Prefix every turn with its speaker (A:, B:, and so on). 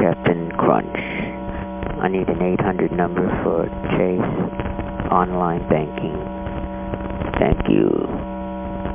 A: Captain Crunch. I need an 800 number for Chase online banking. Thank you.